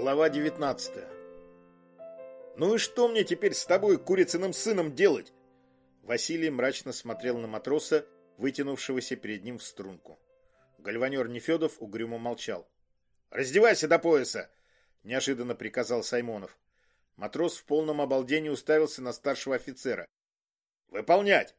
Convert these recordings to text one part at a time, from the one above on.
Глава 19 «Ну и что мне теперь с тобой, курицыным сыном, делать?» Василий мрачно смотрел на матроса, вытянувшегося перед ним в струнку. Гальванер Нефедов угрюмо молчал. «Раздевайся до пояса!» — неожиданно приказал Саймонов. Матрос в полном обалдении уставился на старшего офицера. «Выполнять!»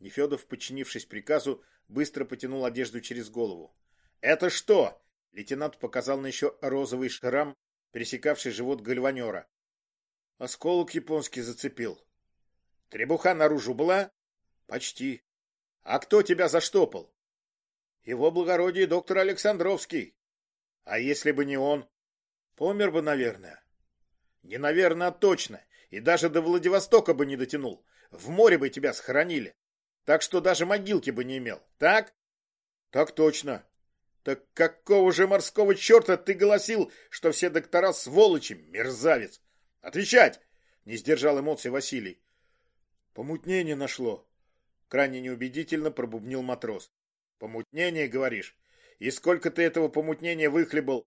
Нефедов, подчинившись приказу, быстро потянул одежду через голову. «Это что?» — лейтенант показал на еще розовый шрам, пересекавший живот гальванера. Осколок японский зацепил. «Требуха наружу была?» «Почти». «А кто тебя заштопал?» «Его благородие доктор Александровский». «А если бы не он?» «Помер бы, наверное». «Не наверное, а точно. И даже до Владивостока бы не дотянул. В море бы тебя схоронили. Так что даже могилки бы не имел. Так?» «Так точно. Так какого же морского черта ты голосил, что все доктора сволочи, мерзавец? Отвечать! Не сдержал эмоций Василий. Помутнение нашло. Крайне неубедительно пробубнил матрос. Помутнение, говоришь? И сколько ты этого помутнения выхлебал?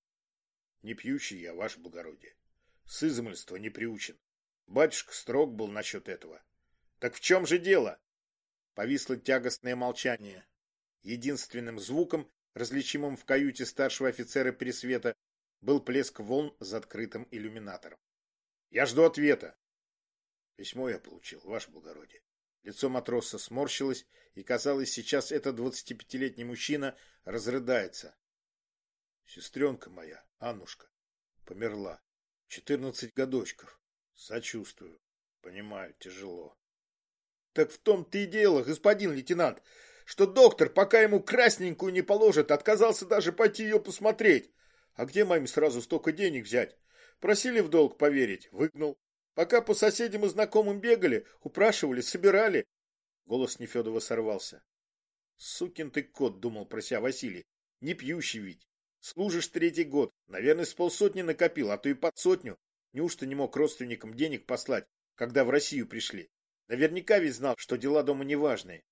Не пьющий я, ваше благородие. С измольства не приучен. Батюшка строг был насчет этого. Так в чем же дело? Повисло тягостное молчание. Единственным звуком различимым в каюте старшего офицера Пересвета, был плеск волн за открытым иллюминатором. «Я жду ответа». «Письмо я получил, ваше благородие». Лицо матроса сморщилось, и, казалось, сейчас этот двадцатипятилетний мужчина разрыдается. «Сестренка моя, Аннушка, померла. Четырнадцать годочков. Сочувствую. Понимаю, тяжело». «Так в том-то и дело, господин лейтенант что доктор, пока ему красненькую не положит, отказался даже пойти ее посмотреть. А где маме сразу столько денег взять? Просили в долг поверить, выгнал. Пока по соседям и знакомым бегали, упрашивали, собирали. Голос Нефедова сорвался. Сукин ты кот, думал про себя Василий. Не пьющий ведь. Служишь третий год. Наверное, с полсотни накопил, а то и под сотню. Неужто не мог родственникам денег послать, когда в Россию пришли? Наверняка ведь знал, что дела дома неважные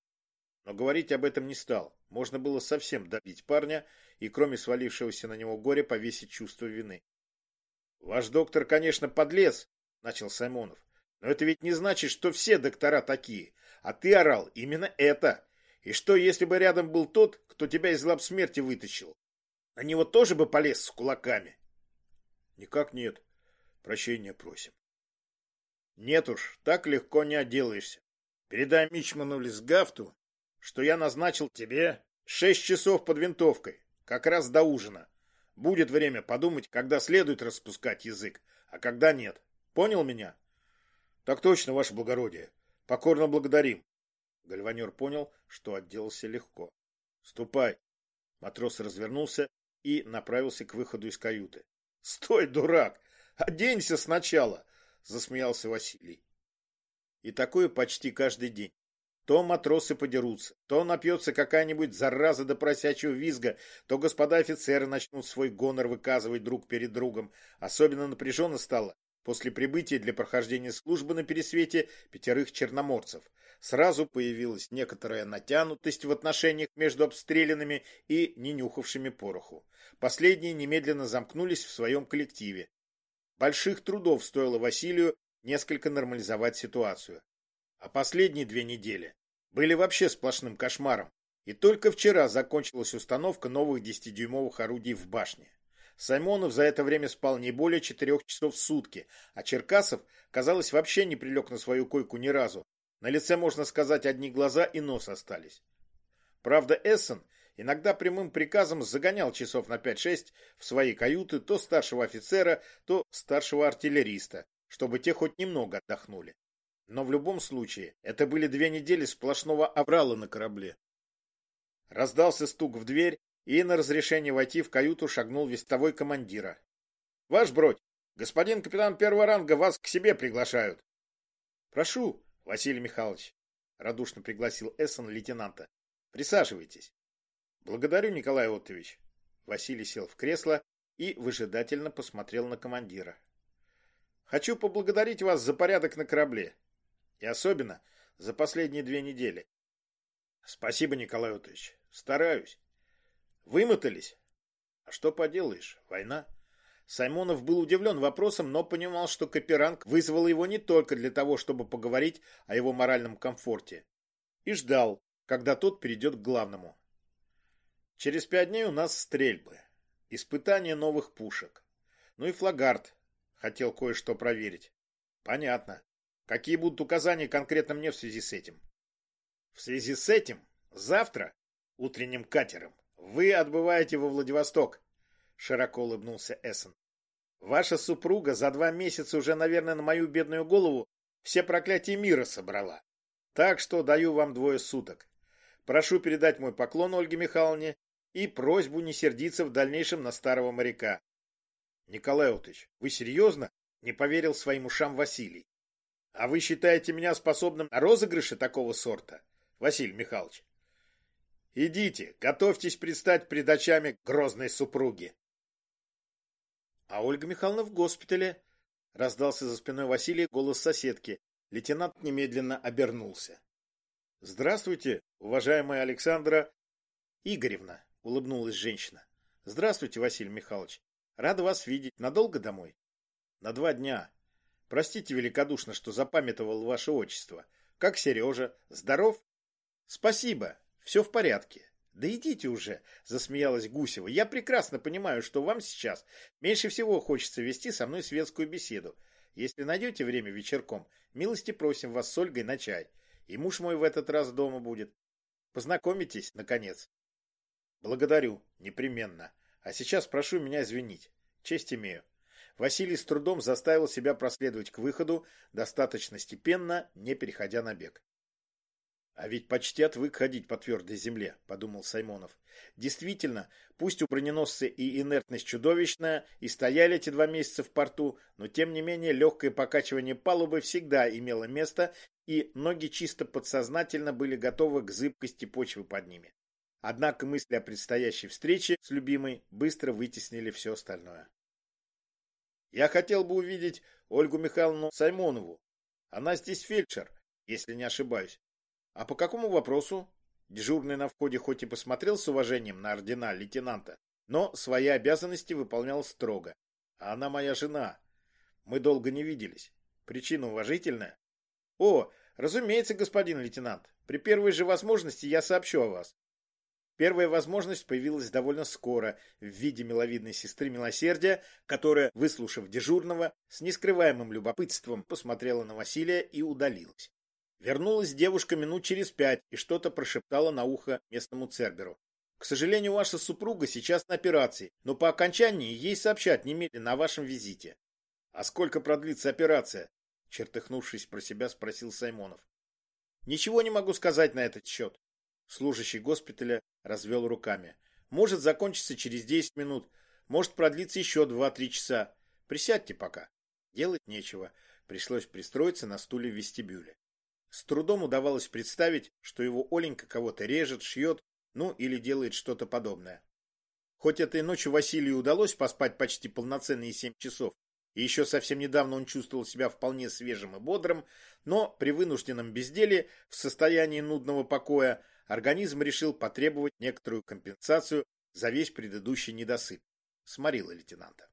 но говорить об этом не стал. Можно было совсем добить парня и, кроме свалившегося на него горя, повесить чувство вины. «Ваш доктор, конечно, подлец», — начал Саймонов. «Но это ведь не значит, что все доктора такие. А ты орал именно это. И что, если бы рядом был тот, кто тебя из лап смерти вытащил? На него тоже бы полез с кулаками?» «Никак нет. Прощения просим». «Нет уж, так легко не отделаешься. Передай Мичману Лисгафту, что я назначил тебе шесть часов под винтовкой, как раз до ужина. Будет время подумать, когда следует распускать язык, а когда нет. Понял меня? Так точно, ваше благородие. Покорно благодарим. Гальванер понял, что отделался легко. Ступай. Матрос развернулся и направился к выходу из каюты. Стой, дурак! Оденься сначала! Засмеялся Василий. И такое почти каждый день. То матросы подерутся, то напьется какая-нибудь зараза до просячего визга, то господа офицеры начнут свой гонор выказывать друг перед другом. Особенно напряженно стало после прибытия для прохождения службы на пересвете пятерых черноморцев. Сразу появилась некоторая натянутость в отношениях между обстрелянными и не нюхавшими пороху. Последние немедленно замкнулись в своем коллективе. Больших трудов стоило Василию несколько нормализовать ситуацию. А последние две недели были вообще сплошным кошмаром. И только вчера закончилась установка новых 10-дюймовых орудий в башне. Саймонов за это время спал не более четырех часов в сутки, а Черкасов, казалось, вообще не прилег на свою койку ни разу. На лице, можно сказать, одни глаза и нос остались. Правда, Эссен иногда прямым приказом загонял часов на 5-6 в свои каюты то старшего офицера, то старшего артиллериста, чтобы те хоть немного отдохнули. Но в любом случае, это были две недели сплошного аврала на корабле. Раздался стук в дверь, и на разрешение войти в каюту шагнул вестовой командира. — Ваш бродь, господин капитан первого ранга вас к себе приглашают. — Прошу, Василий Михайлович, — радушно пригласил Эссен лейтенанта. — Присаживайтесь. — Благодарю, Николай Оттович. Василий сел в кресло и выжидательно посмотрел на командира. — Хочу поблагодарить вас за порядок на корабле. И особенно за последние две недели. Спасибо, Николай Отович. Стараюсь. Вымотались? А что поделаешь, война. Саймонов был удивлен вопросом, но понимал, что Каперанг вызвал его не только для того, чтобы поговорить о его моральном комфорте. И ждал, когда тот перейдет к главному. Через пять дней у нас стрельбы. Испытание новых пушек. Ну и флагард. Хотел кое-что проверить. Понятно. Какие будут указания конкретно мне в связи с этим? В связи с этим, завтра, утренним катером, вы отбываете во Владивосток. Широко улыбнулся Эссен. Ваша супруга за два месяца уже, наверное, на мою бедную голову все проклятия мира собрала. Так что даю вам двое суток. Прошу передать мой поклон Ольге Михайловне и просьбу не сердиться в дальнейшем на старого моряка. Николай Утыч, вы серьезно? Не поверил своим ушам Василий. А вы считаете меня способным на розыгрыши такого сорта, Василий Михайлович? Идите, готовьтесь предстать пред очами грозной супруги. А Ольга Михайловна в госпитале. Раздался за спиной Василия голос соседки. Лейтенант немедленно обернулся. Здравствуйте, уважаемая Александра Игоревна, улыбнулась женщина. Здравствуйте, Василий Михайлович. Рада вас видеть. Надолго домой? На два дня. Простите великодушно, что запамятовал ваше отчество. Как Сережа? Здоров? Спасибо. Все в порядке. Да идите уже, засмеялась Гусева. Я прекрасно понимаю, что вам сейчас меньше всего хочется вести со мной светскую беседу. Если найдете время вечерком, милости просим вас с Ольгой на чай. И муж мой в этот раз дома будет. Познакомитесь, наконец. Благодарю, непременно. А сейчас прошу меня извинить. Честь имею. Василий с трудом заставил себя проследовать к выходу, достаточно степенно, не переходя на бег. А ведь почти отвык ходить по твердой земле, подумал Саймонов. Действительно, пусть у броненосца и инертность чудовищная, и стояли эти два месяца в порту, но тем не менее легкое покачивание палубы всегда имело место, и ноги чисто подсознательно были готовы к зыбкости почвы под ними. Однако мысли о предстоящей встрече с любимой быстро вытеснили все остальное. Я хотел бы увидеть Ольгу Михайловну Саймонову. Она здесь фельдшер, если не ошибаюсь. А по какому вопросу? Дежурный на входе хоть и посмотрел с уважением на ордена лейтенанта, но свои обязанности выполнял строго. А она моя жена. Мы долго не виделись. Причина уважительная. О, разумеется, господин лейтенант. При первой же возможности я сообщу о вас. Первая возможность появилась довольно скоро в виде миловидной сестры милосердия, которая, выслушав дежурного, с нескрываемым любопытством посмотрела на Василия и удалилась. Вернулась девушка минут через пять и что-то прошептала на ухо местному церберу. К сожалению, ваша супруга сейчас на операции, но по окончании ей сообщат немедленно о вашем визите. А сколько продлится операция? Чертыхнувшись про себя, спросил Саймонов. Ничего не могу сказать на этот счет. Служащий госпиталя развел руками. Может закончиться через 10 минут, может продлиться еще 2-3 часа. Присядьте пока. Делать нечего. Пришлось пристроиться на стуле в вестибюле. С трудом удавалось представить, что его Оленька кого-то режет, шьет, ну или делает что-то подобное. Хоть этой ночью Василию удалось поспать почти полноценные 7 часов, и еще совсем недавно он чувствовал себя вполне свежим и бодрым, но при вынужденном безделии, в состоянии нудного покоя, организм решил потребовать некоторую компенсацию за весь предыдущий недосып. Сморила лейтенанта.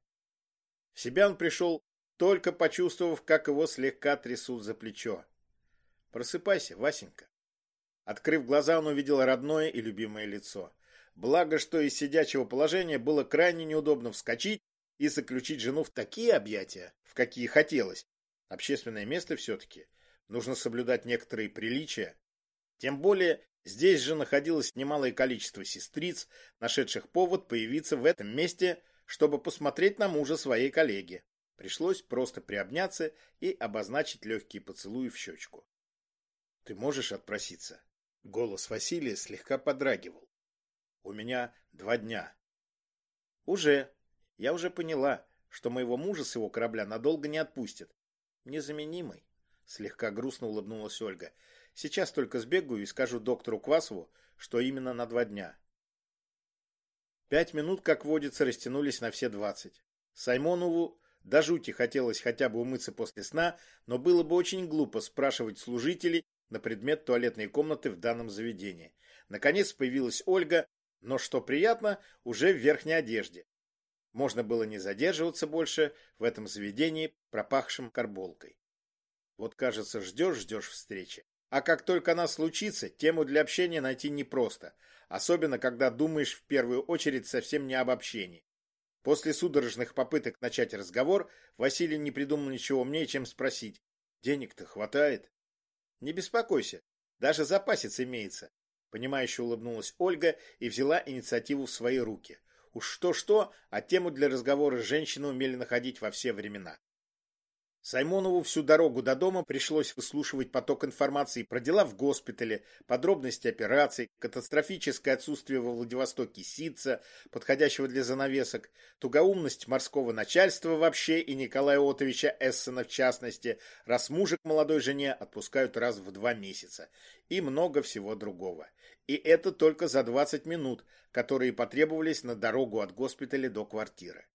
В себя он пришел, только почувствовав, как его слегка трясут за плечо. «Просыпайся, Васенька». Открыв глаза, он увидел родное и любимое лицо. Благо, что из сидячего положения было крайне неудобно вскочить и заключить жену в такие объятия, в какие хотелось. Общественное место все-таки. Нужно соблюдать некоторые приличия. Тем более, Здесь же находилось немалое количество сестриц, нашедших повод появиться в этом месте, чтобы посмотреть на мужа своей коллеги. Пришлось просто приобняться и обозначить легкие поцелуи в щечку. «Ты можешь отпроситься?» Голос Василия слегка подрагивал. «У меня два дня». «Уже. Я уже поняла, что моего мужа с его корабля надолго не отпустят. Незаменимый», — слегка грустно улыбнулась Ольга. Сейчас только сбегаю и скажу доктору Квасову, что именно на два дня. Пять минут, как водится, растянулись на все двадцать. Саймонову до жути хотелось хотя бы умыться после сна, но было бы очень глупо спрашивать служителей на предмет туалетной комнаты в данном заведении. Наконец появилась Ольга, но, что приятно, уже в верхней одежде. можно было не задерживаться больше в этом заведении, пропахшем карболкой. Вот, кажется, ждешь-ждешь встречи. А как только она случится, тему для общения найти непросто, особенно когда думаешь в первую очередь совсем не об общении. После судорожных попыток начать разговор, Василий не придумал ничего умнее, чем спросить. «Денег-то хватает?» «Не беспокойся, даже запасец имеется», — понимающе улыбнулась Ольга и взяла инициативу в свои руки. Уж что-что, а тему для разговора с умели находить во все времена. Саймонову всю дорогу до дома пришлось выслушивать поток информации про дела в госпитале, подробности операций, катастрофическое отсутствие во Владивостоке ситца, подходящего для занавесок, тугоумность морского начальства вообще и Николая Отовича Эссена в частности, раз мужик молодой жене отпускают раз в два месяца, и много всего другого. И это только за 20 минут, которые потребовались на дорогу от госпиталя до квартиры.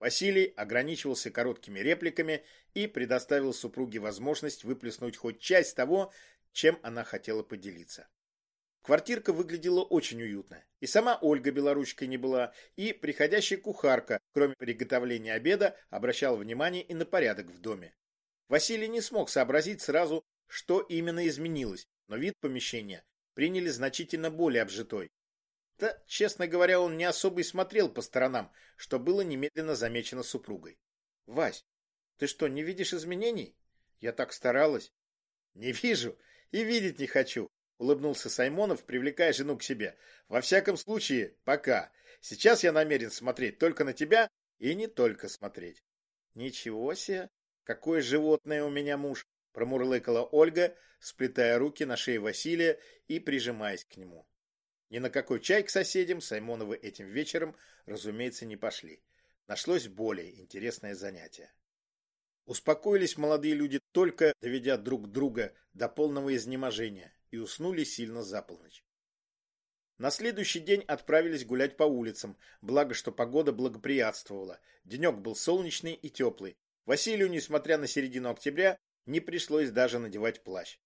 Василий ограничивался короткими репликами и предоставил супруге возможность выплеснуть хоть часть того, чем она хотела поделиться. Квартирка выглядела очень уютно. И сама Ольга белоручкой не была, и приходящая кухарка, кроме приготовления обеда, обращала внимание и на порядок в доме. Василий не смог сообразить сразу, что именно изменилось, но вид помещения приняли значительно более обжитой. Да, честно говоря, он не особо и смотрел по сторонам, что было немедленно замечено супругой. «Вась, ты что, не видишь изменений?» «Я так старалась». «Не вижу и видеть не хочу», — улыбнулся Саймонов, привлекая жену к себе. «Во всяком случае, пока. Сейчас я намерен смотреть только на тебя и не только смотреть». «Ничего себе! Какое животное у меня муж!» — промурлыкала Ольга, сплетая руки на шее Василия и прижимаясь к нему. Ни на какой чай к соседям Саймоновы этим вечером, разумеется, не пошли. Нашлось более интересное занятие. Успокоились молодые люди только, доведя друг друга до полного изнеможения, и уснули сильно за полночь. На следующий день отправились гулять по улицам, благо что погода благоприятствовала. Денек был солнечный и теплый. Василию, несмотря на середину октября, не пришлось даже надевать плащ.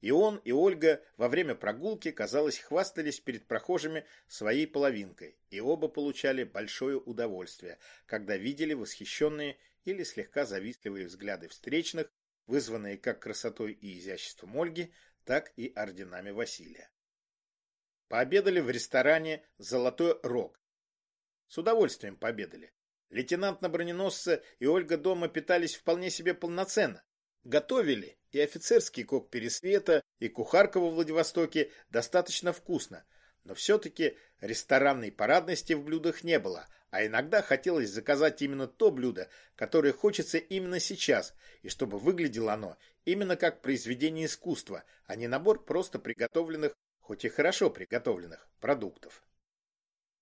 И он, и Ольга во время прогулки, казалось, хвастались перед прохожими своей половинкой, и оба получали большое удовольствие, когда видели восхищенные или слегка завистливые взгляды встречных, вызванные как красотой и изяществом Ольги, так и орденами Василия. Пообедали в ресторане «Золотой рог». С удовольствием пообедали. Лейтенант на броненосце и Ольга дома питались вполне себе полноценно. Готовили и офицерский кок Пересвета, и кухарка во Владивостоке достаточно вкусно, но все-таки ресторанной парадности в блюдах не было, а иногда хотелось заказать именно то блюдо, которое хочется именно сейчас, и чтобы выглядело оно именно как произведение искусства, а не набор просто приготовленных, хоть и хорошо приготовленных, продуктов.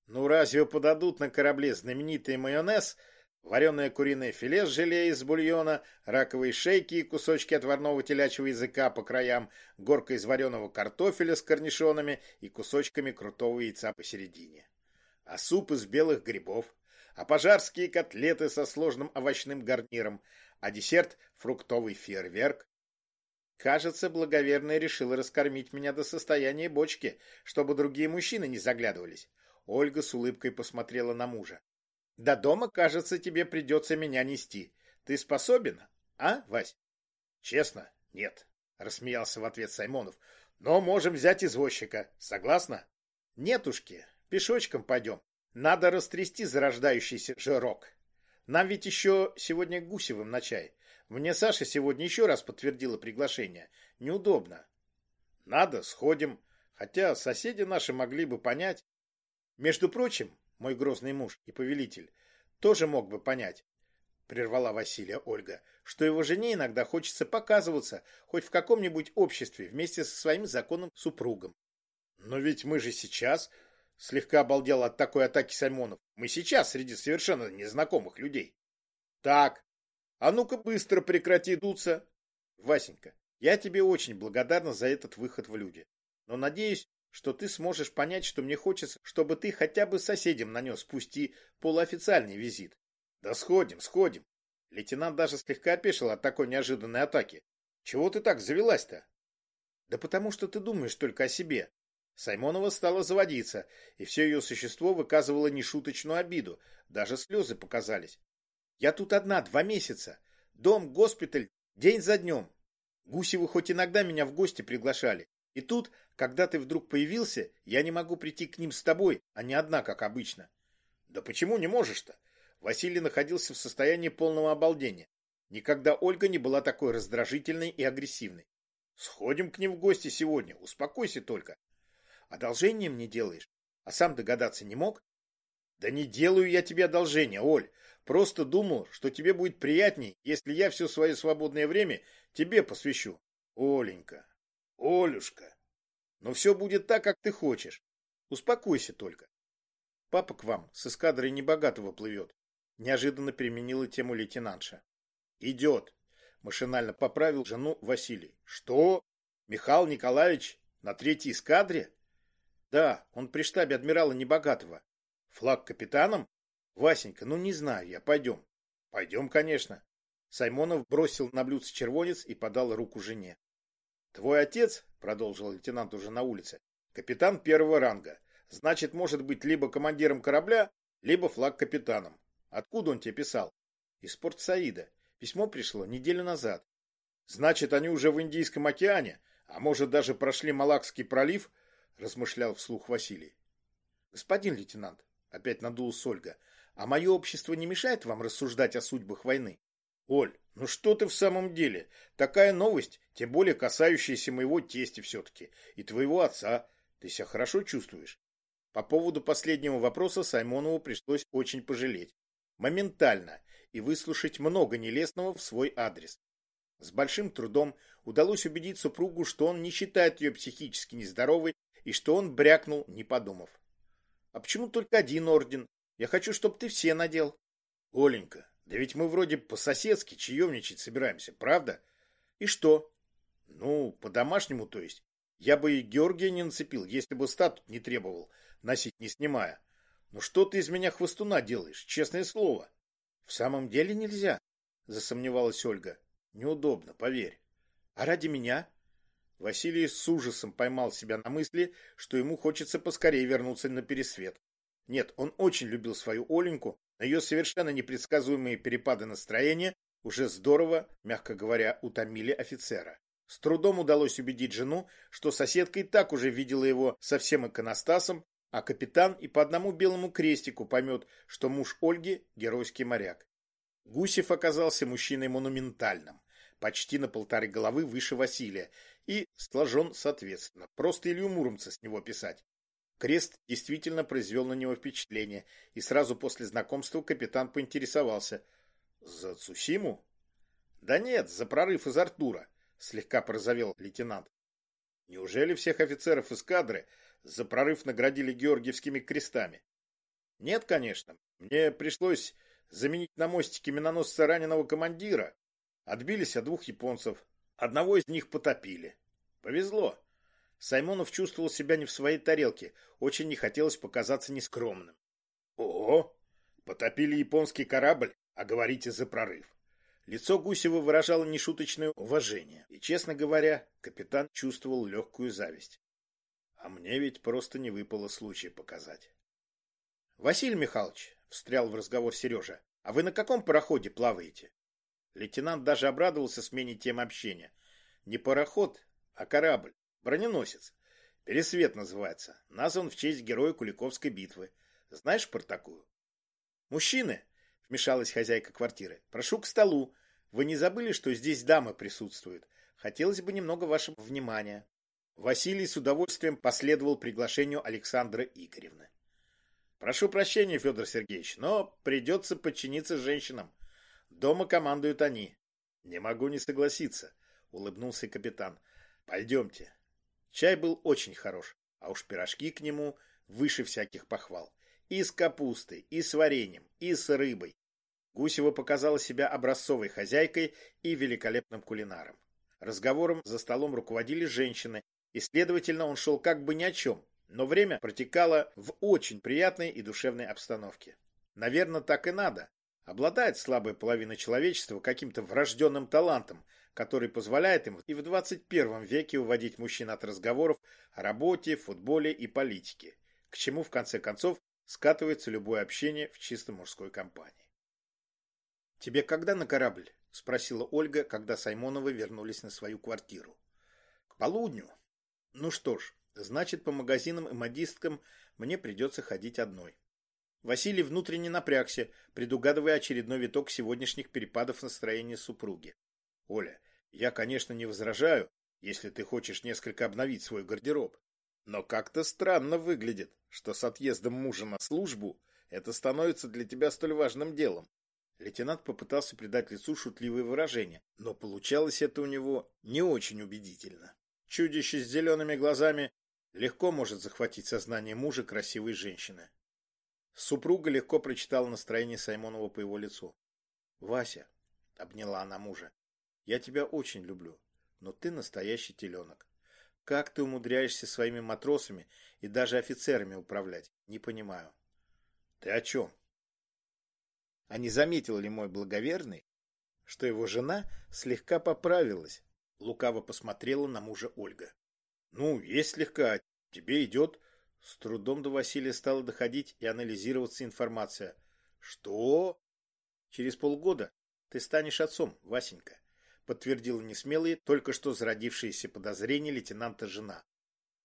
Ну разве подадут на корабле знаменитый майонез – Вареное куриное филе с желе из бульона, раковые шейки и кусочки отварного телячьего языка по краям, горка из вареного картофеля с корнишонами и кусочками крутого яйца посередине. А суп из белых грибов, а пожарские котлеты со сложным овощным гарниром, а десерт — фруктовый фейерверк. Кажется, благоверная решила раскормить меня до состояния бочки, чтобы другие мужчины не заглядывались. Ольга с улыбкой посмотрела на мужа. До дома, кажется, тебе придется меня нести. Ты способен, а, Вась? Честно, нет, рассмеялся в ответ Саймонов. Но можем взять извозчика. Согласна? Нетушки, пешочком пойдем. Надо растрясти зарождающийся жирок. Нам ведь еще сегодня Гусевым на чай. Мне Саша сегодня еще раз подтвердила приглашение. Неудобно. Надо, сходим. Хотя соседи наши могли бы понять. Между прочим, мой грозный муж и повелитель, тоже мог бы понять, прервала Василия Ольга, что его жене иногда хочется показываться хоть в каком-нибудь обществе вместе со своим законным супругом. Но ведь мы же сейчас, слегка обалдел от такой атаки Саймонов, мы сейчас среди совершенно незнакомых людей. Так, а ну-ка быстро прекрати дуться. Васенька, я тебе очень благодарна за этот выход в люди. Но надеюсь, что ты сможешь понять, что мне хочется, чтобы ты хотя бы соседям нанес, пусть и полуофициальный визит. Да сходим, сходим. Лейтенант даже слегка опешил от такой неожиданной атаки. Чего ты так завелась-то? Да потому что ты думаешь только о себе. Саймонова стала заводиться, и все ее существо выказывало нешуточную обиду, даже слезы показались. «Я тут одна два месяца. Дом, госпиталь, день за днем. Гусевы хоть иногда меня в гости приглашали. И тут, когда ты вдруг появился, я не могу прийти к ним с тобой, а не одна, как обычно». «Да почему не можешь-то?» Василий находился в состоянии полного обалдения. Никогда Ольга не была такой раздражительной и агрессивной. «Сходим к ним в гости сегодня, успокойся только». Одолжение мне делаешь? А сам догадаться не мог? Да не делаю я тебе одолжение, Оль. Просто думал, что тебе будет приятней, если я все свое свободное время тебе посвящу. Оленька, Олюшка, но все будет так, как ты хочешь. Успокойся только. Папа к вам с эскадрой небогатого плывет. Неожиданно применила тему лейтенантша. Идет. Машинально поправил жену Василий. Что? Михаил Николаевич на третьей эскадре? Да, он при штабе адмирала Небогатого. Флаг капитаном? Васенька, ну не знаю я, пойдем. Пойдем, конечно. Саймонов бросил на блюдце червонец и подал руку жене. Твой отец, продолжил лейтенант уже на улице, капитан первого ранга. Значит, может быть либо командиром корабля, либо флаг капитаном. Откуда он тебе писал? Из порт Саида. Письмо пришло неделю назад. Значит, они уже в Индийском океане, а может даже прошли Малакский пролив, размышлял вслух Василий. Господин лейтенант, опять надулась Ольга, а мое общество не мешает вам рассуждать о судьбах войны? Оль, ну что ты в самом деле? Такая новость, тем более касающаяся моего тестя все-таки и твоего отца. Ты себя хорошо чувствуешь? По поводу последнего вопроса Саймонову пришлось очень пожалеть. Моментально и выслушать много нелестного в свой адрес. С большим трудом удалось убедить супругу, что он не считает ее психически нездоровой и что он брякнул, не подумав. А почему только один орден? Я хочу, чтобы ты все надел. Оленька, да ведь мы вроде по-соседски чаевничать собираемся, правда? И что? Ну, по-домашнему, то есть. Я бы и Георгия не нацепил, если бы статут не требовал, носить не снимая. Но что ты из меня хвостуна делаешь, честное слово? В самом деле нельзя, засомневалась Ольга. Неудобно, поверь. А ради меня? Василий с ужасом поймал себя на мысли, что ему хочется поскорее вернуться на пересвет. Нет, он очень любил свою Оленьку, но ее совершенно непредсказуемые перепады настроения уже здорово, мягко говоря, утомили офицера. С трудом удалось убедить жену, что соседка и так уже видела его совсем иконостасом, а капитан и по одному белому крестику поймет, что муж Ольги – геройский моряк. Гусев оказался мужчиной монументальным, почти на полторы головы выше Василия, и сложен соответственно. Просто Илью Муромца с него писать. Крест действительно произвел на него впечатление, и сразу после знакомства капитан поинтересовался. «За Цусиму?» «Да нет, за прорыв из Артура», — слегка прозовел лейтенант. «Неужели всех офицеров эскадры за прорыв наградили георгиевскими крестами?» «Нет, конечно. Мне пришлось заменить на мостике миноносца раненого командира. Отбились от двух японцев. Одного из них потопили. Повезло. Саймонов чувствовал себя не в своей тарелке, очень не хотелось показаться нескромным. Ого! Потопили японский корабль, а говорите за прорыв. Лицо Гусева выражало нешуточное уважение, и, честно говоря, капитан чувствовал легкую зависть. А мне ведь просто не выпало случая показать. Василий Михайлович, встрял в разговор Сережа, а вы на каком пароходе плаваете? Лейтенант даже обрадовался смене темы общения. Не пароход, а корабль. Броненосец. Пересвет называется. Назван в честь героя Куликовской битвы. Знаешь про такую? Мужчины, вмешалась хозяйка квартиры, прошу к столу. Вы не забыли, что здесь дамы присутствуют? Хотелось бы немного вашего внимания. Василий с удовольствием последовал приглашению Александры Игоревны. Прошу прощения, Федор Сергеевич, но придется подчиниться женщинам. Дома командуют они. Не могу не согласиться, улыбнулся капитан. Пойдемте. Чай был очень хорош, а уж пирожки к нему выше всяких похвал. И с капустой, и с вареньем, и с рыбой. Гусева показала себя образцовой хозяйкой и великолепным кулинаром. Разговором за столом руководили женщины, и, следовательно, он шел как бы ни о чем, но время протекало в очень приятной и душевной обстановке. Наверное, так и надо, Обладает слабая половина человечества каким-то врожденным талантом который позволяет им и в 21 веке уводить мужчин от разговоров о работе, футболе и политике, к чему в конце концов скатывается любое общение в чисто мужской компании. «Тебе когда на корабль?» – спросила Ольга, когда Саймоновы вернулись на свою квартиру. «К полудню. Ну что ж, значит, по магазинам и модисткам мне придется ходить одной». Василий внутренне напрягся, предугадывая очередной виток сегодняшних перепадов настроения супруги. «Оля, я, конечно, не возражаю, если ты хочешь несколько обновить свой гардероб. Но как-то странно выглядит, что с отъездом мужа на службу это становится для тебя столь важным делом. Лейтенант попытался придать лицу шутливое выражение, но получалось это у него не очень убедительно. Чудище с зелеными глазами легко может захватить сознание мужа красивой женщины. Супруга легко прочитала настроение Саймонова по его лицу. «Вася», — обняла она мужа, — «я тебя очень люблю, но ты настоящий теленок. Как ты умудряешься своими матросами и даже офицерами управлять, не понимаю». «Ты о чем?» А не заметил ли мой благоверный, что его жена слегка поправилась? Лукаво посмотрела на мужа Ольга. «Ну, есть слегка, тебе идет с трудом до Василия стала доходить и анализироваться информация. «Что?» «Через полгода ты станешь отцом, Васенька», подтвердила несмелые, только что зародившиеся подозрения лейтенанта жена.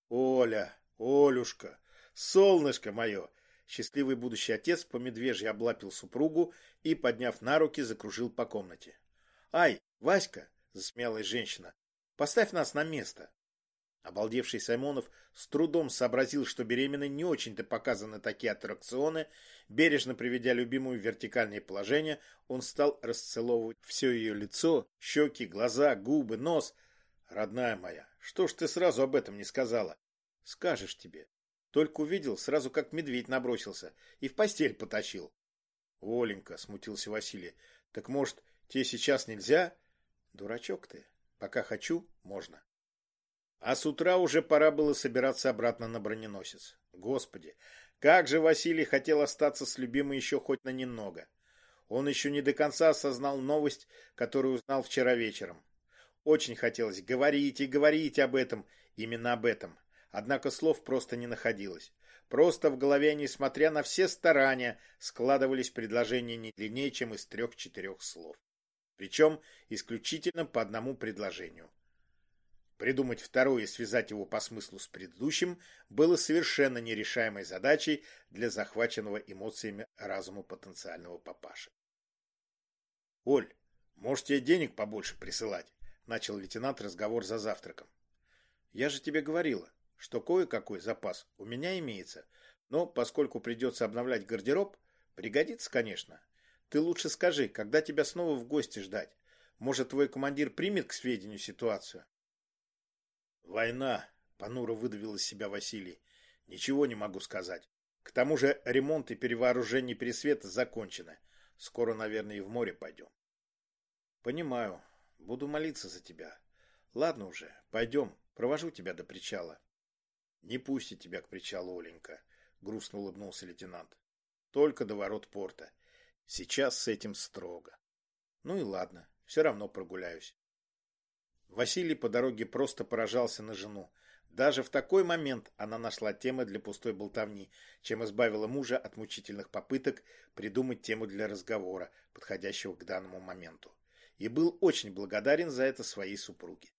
«Оля, Олюшка, солнышко мое!» Счастливый будущий отец по медвежьи облапил супругу и, подняв на руки, закружил по комнате. «Ай, Васька!» — засмеялась женщина. «Поставь нас на место!» Обалдевший Саймонов с трудом сообразил, что беременной не очень-то показаны такие аттракционы. Бережно приведя любимую в вертикальное положение, он стал расцеловывать все ее лицо, щеки, глаза, губы, нос. «Родная моя, что ж ты сразу об этом не сказала?» «Скажешь тебе. Только увидел, сразу как медведь набросился и в постель потащил». «Оленька», — смутился Василий, — «так, может, тебе сейчас нельзя?» «Дурачок ты. Пока хочу, можно». А с утра уже пора было собираться обратно на броненосец. Господи, как же Василий хотел остаться с любимой еще хоть на немного. Он еще не до конца осознал новость, которую узнал вчера вечером. Очень хотелось говорить и говорить об этом, именно об этом. Однако слов просто не находилось. Просто в голове, несмотря на все старания, складывались предложения не длиннее, чем из трех-четырех слов. Причем исключительно по одному предложению. Придумать второе и связать его по смыслу с предыдущим было совершенно нерешаемой задачей для захваченного эмоциями разума потенциального папаши. «Оль, может, тебе денег побольше присылать?» – начал лейтенант разговор за завтраком. «Я же тебе говорила, что кое-какой запас у меня имеется, но поскольку придется обновлять гардероб, пригодится, конечно. Ты лучше скажи, когда тебя снова в гости ждать? Может, твой командир примет к сведению ситуацию?» «Война», — понуро выдавил из себя Василий. «Ничего не могу сказать. К тому же ремонт и перевооружение пересвета закончены. Скоро, наверное, и в море пойдем». «Понимаю. Буду молиться за тебя. Ладно уже, пойдем, провожу тебя до причала». «Не пустит тебя к причалу, Оленька», — грустно улыбнулся лейтенант. «Только до ворот порта. Сейчас с этим строго». «Ну и ладно, все равно прогуляюсь. Василий по дороге просто поражался на жену. Даже в такой момент она нашла темы для пустой болтовни, чем избавила мужа от мучительных попыток придумать тему для разговора, подходящего к данному моменту. И был очень благодарен за это своей супруге.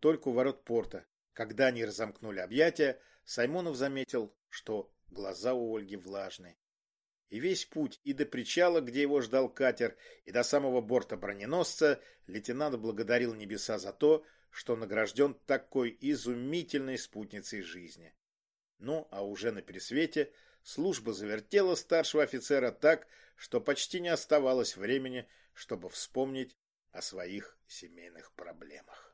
Только у ворот порта, когда они разомкнули объятия, Саймонов заметил, что глаза у Ольги влажные. И весь путь и до причала, где его ждал катер, и до самого борта броненосца лейтенант благодарил небеса за то, что награжден такой изумительной спутницей жизни. Ну, а уже на пересвете служба завертела старшего офицера так, что почти не оставалось времени, чтобы вспомнить о своих семейных проблемах.